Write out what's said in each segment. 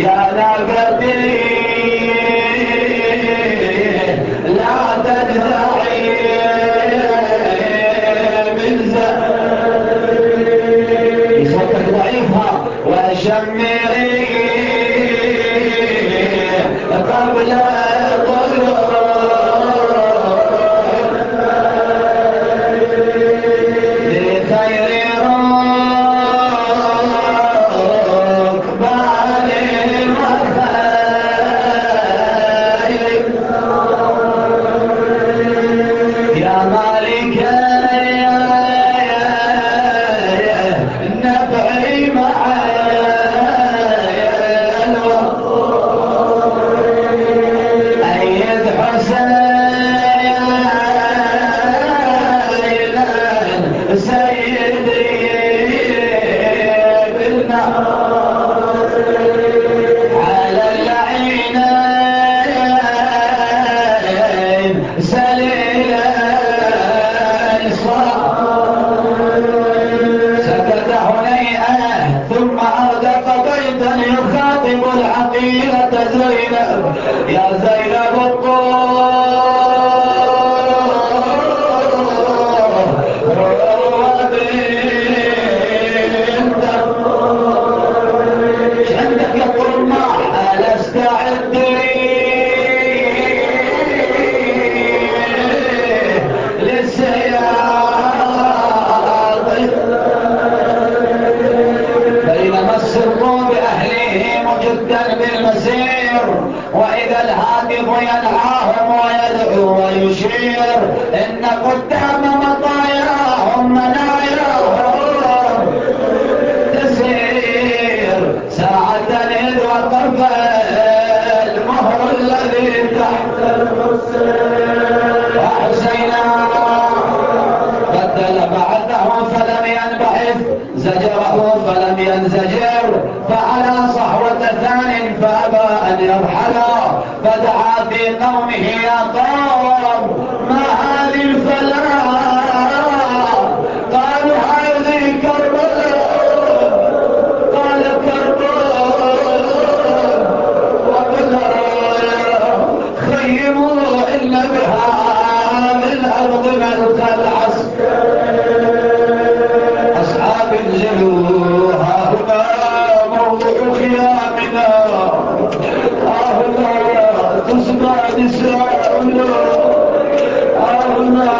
يا لا بديل الطائرة زينب يا زينب الطائرة وينذر وإذا الهاتف ينهاهم ويدعو ويشير إن قدامهم على فدعا في قومه يا قوم ما هذه الفلاح. قالوا هذه كربلاء قال كربلاء وقل خيموا إن بها من أرضنا الخلعة أصبع نساؤنا هنا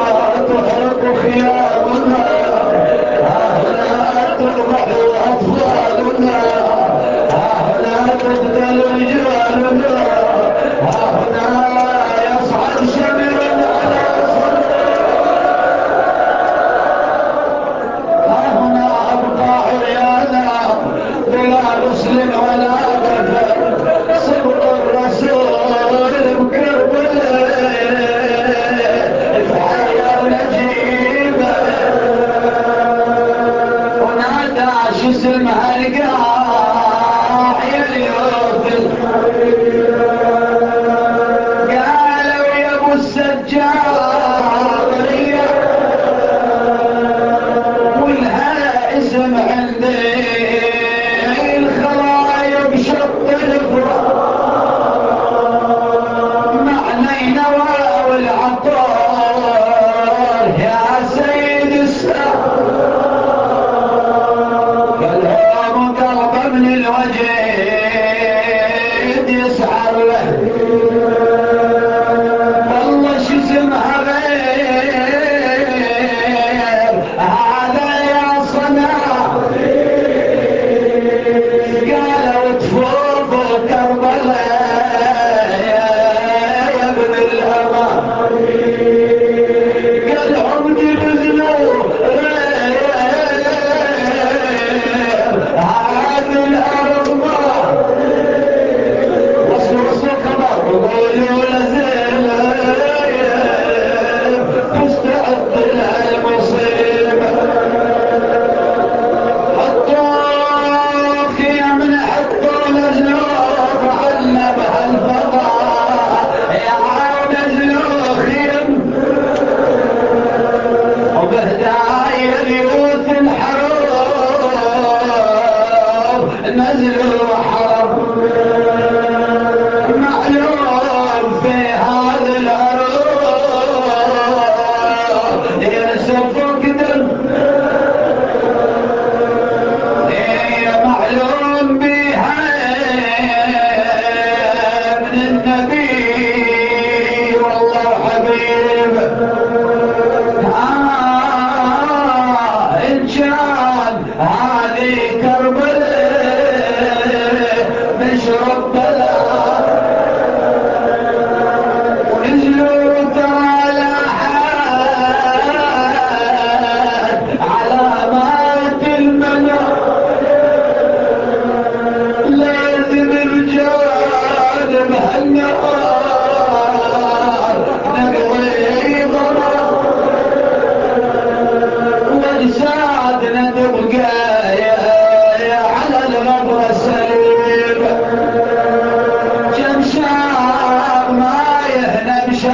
أطفالنا هنا تبدل رجالنا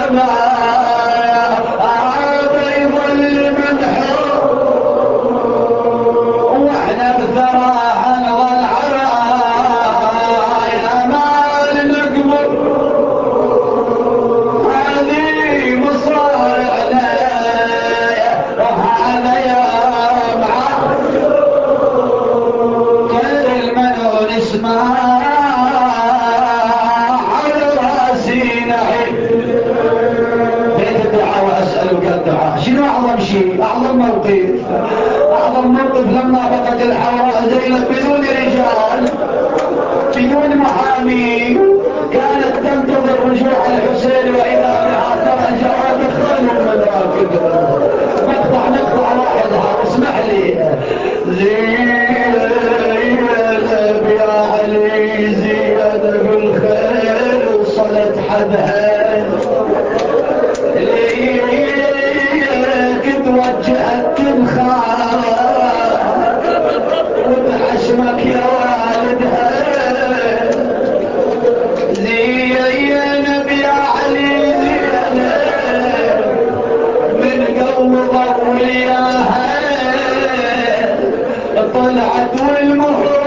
Allah. الموقف أعظم موقف لما بقت الحواء زينب بدون رجال بدون محامي كانت تنتظر رجوع العدو المهرم